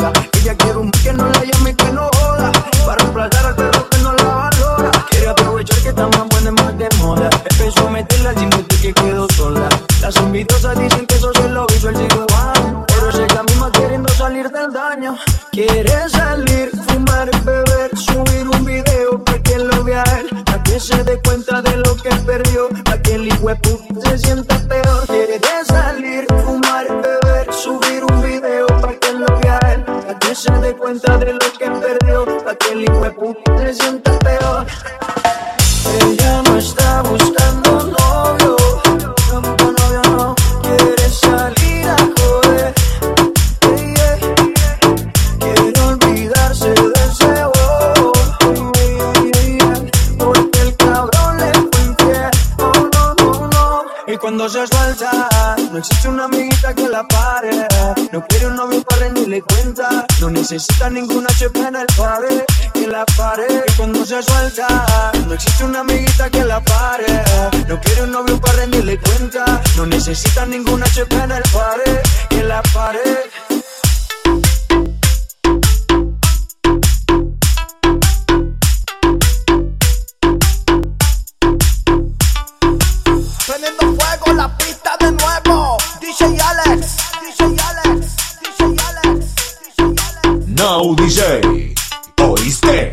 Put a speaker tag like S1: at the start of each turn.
S1: Ella quiere un que no la llame y que no joda. Para reemplazar al perro que no la valora. Quiere aprovechar que está más buena y más de moda. Empezó a meterla sin y que quedó sola. Las envidiosas dicen que eso se lo hizo el chico Juan. Pero se la misma queriendo salir del daño. Quiere salir, fumar, beber, subir un video para que lo vea él. Para que se dé cuenta de lo que perdió. Para que el hijo se sienta peor. Se dé cuenta de lo que perdió. Para que el hijo se sienta Y cuando se suelta, no existe una amiguita que la pare. No quiere un novio para rendirle cuenta. No necesita ninguna HP en el pare. Que la pare. Y cuando se suelta, no existe una amiguita que la pare. No quiere un novio para rendirle cuenta. No necesita ninguna HP en el pare. Que la pare.
S2: La pista de nuevo. DJ Alex, DJ Alex, DJ Alex, DJ Alex.
S3: Now DJ. ¿Oíste?